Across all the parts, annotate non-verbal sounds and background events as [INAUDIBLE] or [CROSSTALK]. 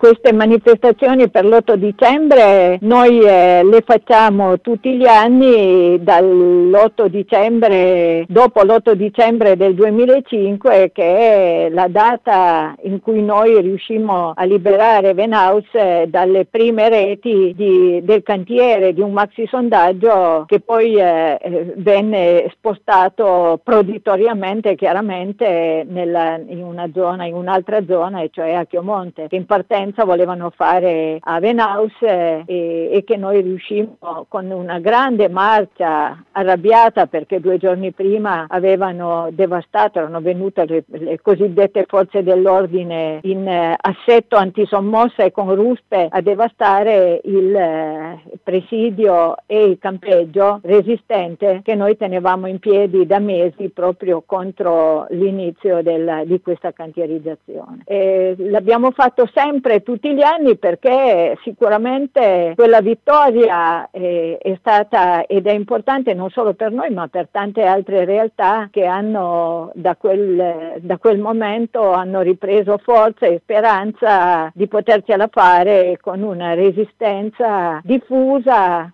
Queste manifestazioni per l'8 dicembre noi eh, le facciamo tutti gli anni dall'8 dicembre, dopo l'8 dicembre del 2005 che è la data in cui noi riuscimmo a liberare Venhaus eh, dalle prime reti di, del cantiere di un maxi sondaggio che poi eh, eh venne spostato proditoriamente chiaramente nella, in una zona, in un'altra zona, e cioè a Chiomonte, che in partenza volevano fare a Venhaus eh, e, e che noi riuscimmo con una grande marcia arrabbiata perché due giorni prima avevano devastato, erano venute le, le cosiddette forze dell'ordine in eh, assetto antisommossa e con ruspe a devastare il eh, presidio e il campeggio resistente che noi tenevamo in piedi da mesi proprio contro l'inizio del, di questa cantierizzazione. E l'abbiamo fatto sempre tutti gli anni perché sicuramente quella vittoria è, è stata ed è importante non solo per noi ma per tante altre realtà che hanno da quel, da quel momento hanno ripreso forza e speranza di potercela fare con una resistenza diffusa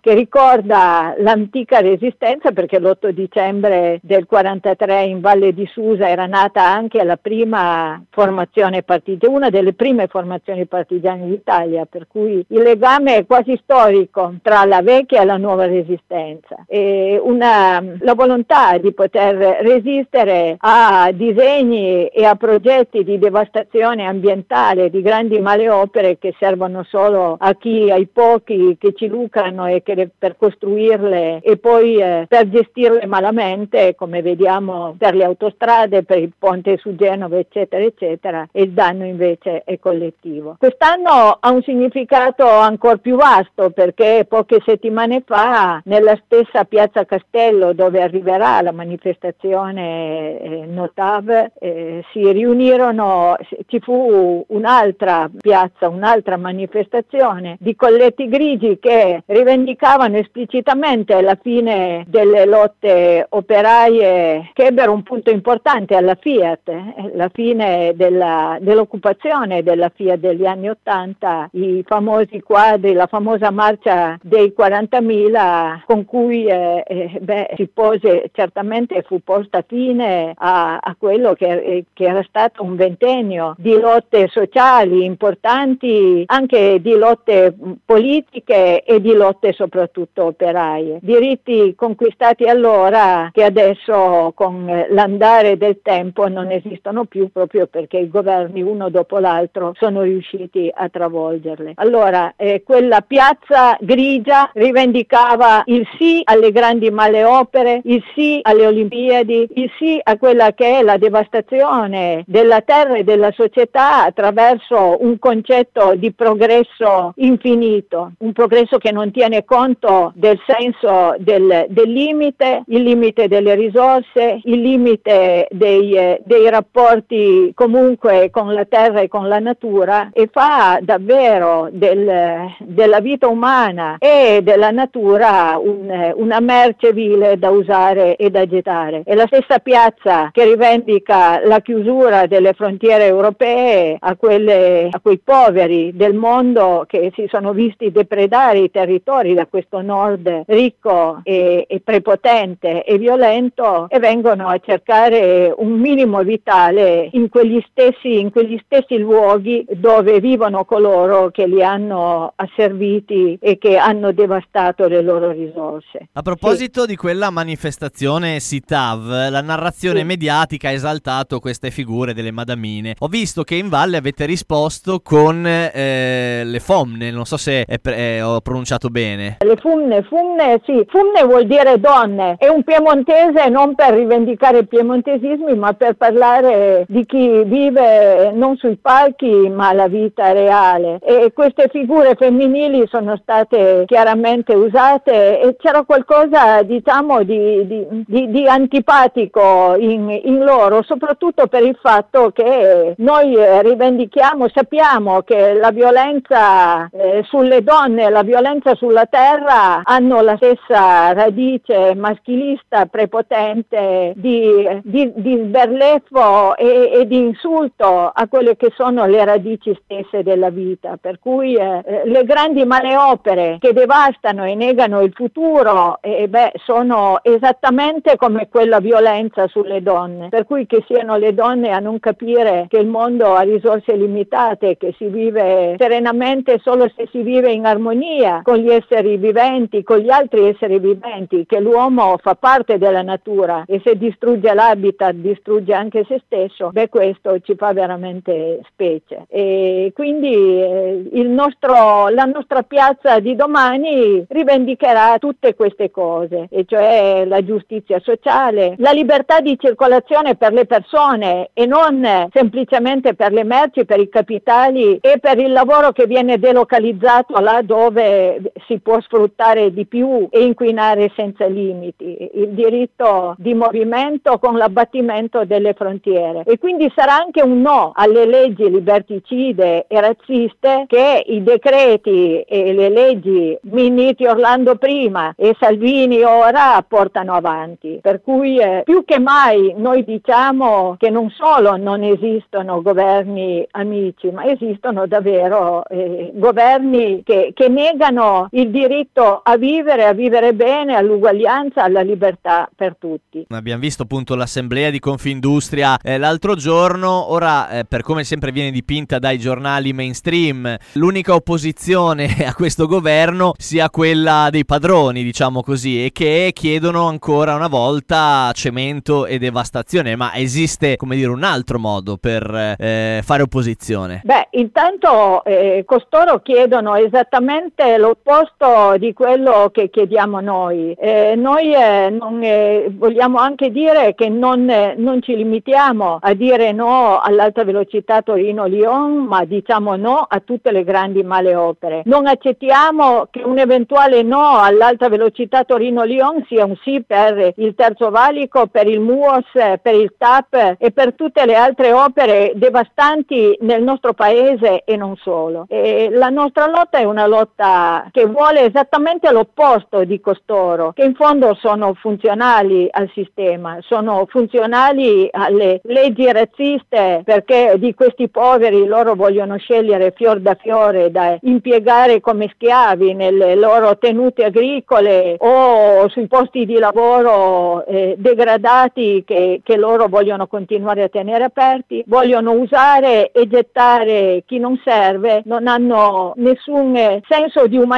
che ricorda l'antica resistenza perché l'8 dicembre del 43 in Valle di Susa era nata anche la prima formazione partigiana, una delle prime formazioni partigiane d'Italia, per cui il legame è quasi storico tra la vecchia e la nuova resistenza. E una, la volontà di poter resistere a disegni e a progetti di devastazione ambientale, di grandi maleopere che servono solo a chi, ai pochi che ci lucrano e che per costruirle e poi eh, per gestirle malamente, come vediamo per le autostrade, per il ponte su Genova, eccetera, eccetera, e il danno invece è collettivo. Quest'anno ha un significato ancora più vasto perché poche settimane fa nella stessa piazza Castello dove arriverà la manifestazione eh, Notav eh, si riunirono, ci fu un'altra piazza, un'altra manifestazione di colletti grigi che rivendicavano esplicitamente la fine delle lotte operaie che ebbero un punto importante alla Fiat, eh, la fine della, dell'occupazione della Fiat degli anni Ottanta, i famosi quadri, la famosa marcia dei 40.000 con cui eh, eh, beh, si pose certamente fu posta fine a, a quello che, eh, che, era stato un ventennio di lotte sociali importanti, anche di lotte politiche e di lotte soprattutto operaie. Diritti conquistati allora che adesso con l'andare del tempo non esistono più proprio perché i governi uno dopo l'altro sono riusciti a travolgerle. Allora, eh, quella piazza grigia rivendicava il sì alle grandi male opere, il sì alle Olimpiadi, il sì a quella che è la devastazione della terra e della società attraverso un concetto di progresso infinito, un progresso che non tiene conto del senso del, del limite, il limite delle risorse, il limite dei, dei rapporti comunque con la terra e con la natura e fa davvero del, della vita umana e della natura un, una merce vile da usare e da gettare. È la stessa piazza che rivendica la chiusura delle frontiere europee a, quelle, a quei poveri del mondo che si sono visti depredare i territori da questo nord ricco e, e prepotente e violento e vengono a cercare un minimo vitale in quegli stessi, in quegli stessi luoghi dove vivono coloro che li hanno asserviti e che hanno devastato le loro risorse. A proposito sì. di quella manifestazione SITAV, la narrazione sì. mediatica ha esaltato queste figure delle madamine. Ho visto che in valle avete risposto con eh, le fomne, non so se è, è, ho pronunciato bene. Le fumne, fumne, sì, fumne vuol dire donne. È un piemontese non per rivendicare i piemontesismi, ma per parlare di chi vive non sui palchi, ma la vita reale. E queste figure femminili sono state chiaramente usate e c'era qualcosa, diciamo, di, di, di, di antipatico in, in, loro, soprattutto per il fatto che noi rivendichiamo, sappiamo che la violenza eh, sulle donne, la violenza sulla terra hanno la stessa radice maschilista, prepotente, di, di, di sberleffo e, e di insulto a quelle che sono le radici stesse della vita, per cui eh, le grandi maleopere che devastano e negano il futuro eh, beh, sono esattamente come quella violenza sulle donne, per cui che siano le donne a non capire che il mondo ha risorse limitate, che si vive serenamente solo se si vive in armonia con gli esseri viventi, con gli altri esseri viventi, che l'uomo fa parte della natura e se distrugge l'habitat distrugge anche se stesso, beh questo ci fa veramente specie. E quindi eh, nostro, la nostra piazza di domani rivendicherà tutte queste cose, e cioè la giustizia sociale, la libertà di circolazione per le persone e non semplicemente per le merci, per i capitali e per il lavoro che viene delocalizzato là dove si può sfruttare di più e inquinare senza limiti, il diritto di movimento con l'abbattimento delle frontiere. E quindi sarà anche un no alle leggi liberticide e razziste che i decreti e le leggi Minniti Orlando prima e Salvini ora portano avanti. Per cui eh, più che mai noi diciamo che non solo non esistono governi amici, ma esistono davvero eh, governi che, che negano il diritto a vivere, a vivere bene, all'uguaglianza, alla libertà per tutti. Abbiamo visto appunto l'assemblea di Confindustria eh, l'altro giorno, ora eh, per come sempre viene dipinta dai giornali mainstream, l'unica opposizione [LAUGHS] a questo governo sia quella dei padroni, diciamo così, e che chiedono ancora una volta cemento e devastazione, ma esiste come dire un altro modo per eh, fare opposizione? Beh, intanto eh, costoro chiedono esattamente l'opposto di quello che chiediamo noi. Eh, noi eh, non, eh, vogliamo anche dire che non, eh, non, ci limitiamo a dire no all'alta velocità Torino-Lyon, ma diciamo no a tutte le grandi male opere. Non accettiamo che un eventuale no all'alta velocità Torino-Lyon sia un sì per il terzo valico, per il MUOS, per il TAP e per tutte le altre opere devastanti nel nostro paese e non solo. E la nostra lotta è una lotta che vuole esattamente l'opposto di costoro, che in fondo sono funzionali al sistema, sono funzionali alle leggi razziste perché di questi poveri loro vogliono scegliere fior da fiore da impiegare come schiavi nelle loro tenute agricole o sui posti di lavoro eh, degradati che, che loro vogliono continuare a tenere aperti, vogliono usare e gettare chi non serve, non hanno nessun senso di umanità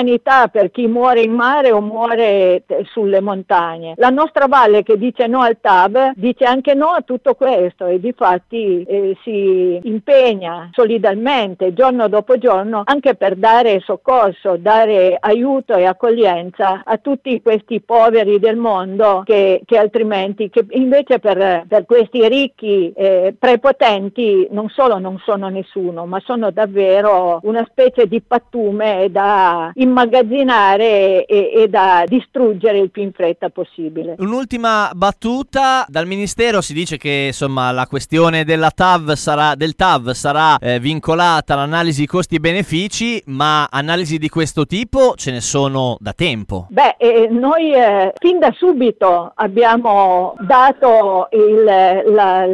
per chi muore in mare o muore sulle montagne. La nostra valle che dice no al TAB dice anche no a tutto questo e di fatti eh, si impegna solidarmente giorno dopo giorno anche per dare soccorso, dare aiuto e accoglienza a tutti questi poveri del mondo che, che altrimenti, che invece per, per questi ricchi eh, prepotenti non solo non sono nessuno, ma sono davvero una specie di pattume da immagazzinare e, e da distruggere il più in fretta possibile. Un'ultima battuta, dal Ministero si dice che insomma la questione della TAV sarà, del TAV sarà eh, vincolata all'analisi costi-benefici, ma analisi di questo tipo ce ne sono da tempo. Beh, eh, noi eh, fin da subito abbiamo dato il, la,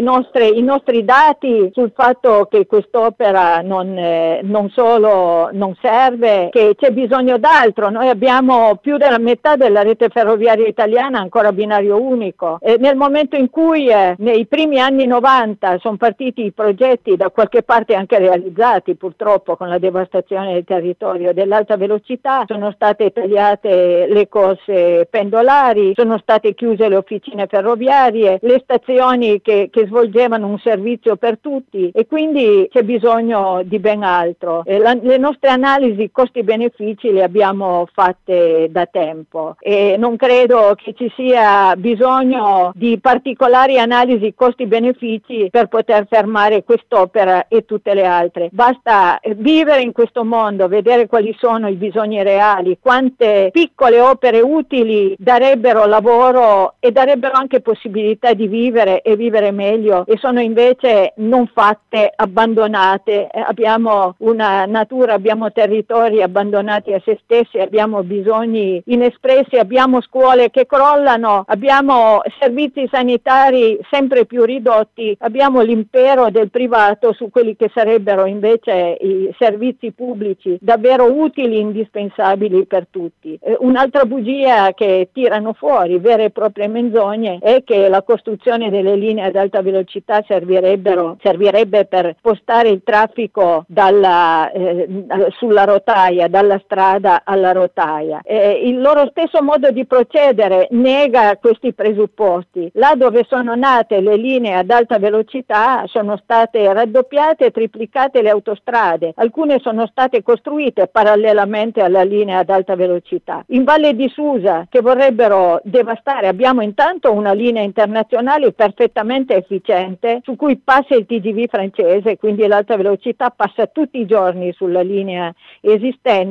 nostre, i nostri dati sul fatto che quest'opera non, eh, non solo non serve, che c'è bisogno d'altro. Noi abbiamo più della metà della rete ferroviaria italiana ancora binario unico. E nel momento in cui eh, nei primi anni 90 sono partiti i progetti da qualche parte anche realizzati purtroppo con la devastazione del territorio dell'alta velocità, sono state tagliate le corse pendolari, sono state chiuse le officine ferroviarie, le stazioni che, che svolgevano un servizio per tutti e quindi c'è bisogno di ben altro. Eh, la, le nostre analisi costi-benefici le abbiamo fatte da tempo e non credo che ci sia bisogno di particolari analisi costi-benefici per poter fermare quest'opera e tutte le altre. Basta vivere in questo mondo, vedere quali sono i bisogni reali, quante piccole opere utili darebbero lavoro e darebbero anche possibilità di vivere e vivere meglio e sono invece non fatte, abbandonate. Eh, abbiamo una natura, abbiamo territori abbandonati a se stessi, abbiamo bisogni inespressi, abbiamo scuole che crollano, abbiamo servizi sanitari sempre più ridotti, abbiamo l'impero del privato su quelli che sarebbero invece i servizi pubblici davvero utili, indispensabili per tutti. Eh, un'altra bugia che tirano fuori, vere e proprie menzogne, è che la costruzione delle linee ad alta velocità servirebbe per spostare il traffico dalla, eh, sulla rotaia, dalla strada alla rotaia. Eh, il loro stesso modo di procedere nega questi presupposti. Là dove sono nate le linee ad alta velocità sono state raddoppiate e triplicate le autostrade, alcune sono state costruite parallelamente alla linea ad alta velocità. In Valle di Susa, che vorrebbero devastare, abbiamo intanto una linea internazionale perfettamente efficiente su cui passa il TGV francese, quindi l'alta velocità passa tutti i giorni sulla linea esistente,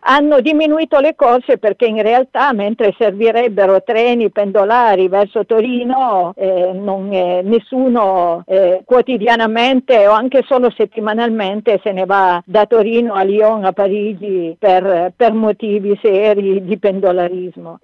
hanno diminuito le corse perché in realtà mentre servirebbero treni pendolari verso Torino, eh, non, eh, nessuno eh, quotidianamente o anche solo settimanalmente se ne va da Torino a Lyon, a Parigi per, per motivi seri di pendolarismo.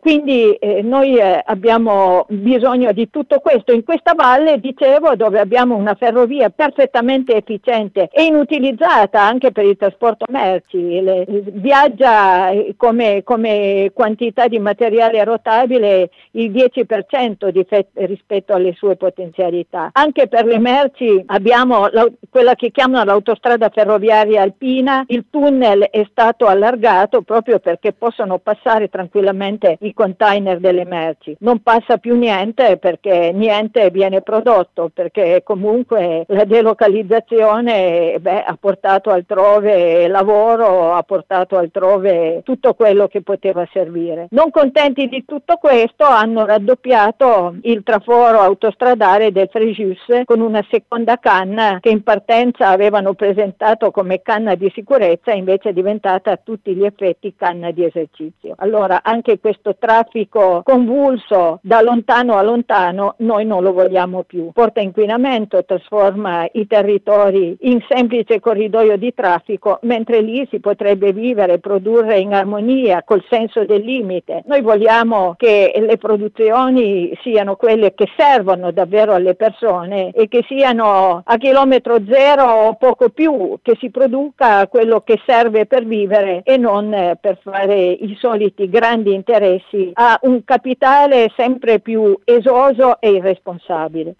quindi eh, noi eh, abbiamo bisogno di tutto questo. In questa valle, dicevo, dove abbiamo una ferrovia perfettamente efficiente e inutilizzata anche per il trasporto merci, le, viaggia eh, come, come quantità di materiale rotabile il 10% di fe- rispetto alle sue potenzialità. Anche per le merci abbiamo la, quella che chiamano l'autostrada ferroviaria alpina, il tunnel è stato allargato proprio perché possono passare tranquillamente i container delle merci. Non passa più niente perché niente viene prodotto, perché comunque la delocalizzazione beh, ha portato altrove lavoro, ha portato altrove tutto quello che poteva servire. Non contenti di tutto questo hanno raddoppiato il traforo autostradale del Frejus con una seconda canna che in partenza avevano presentato come canna di sicurezza invece è diventata a tutti gli effetti canna di esercizio. Allora anche questo traffico convulso da lontano a lontano noi non lo vogliamo più. Porta inquinamento, trasforma i territori in semplice corridoio di traffico mentre lì si potrebbe vivere, produrre in armonia col senso del limite. Noi vogliamo che le produzioni siano quelle che servono davvero alle persone e che siano a chilometro zero o poco più, che si produca quello che serve per vivere e non per fare i soliti grandi interessi a un capitale sempre più esoso e irresponsabile.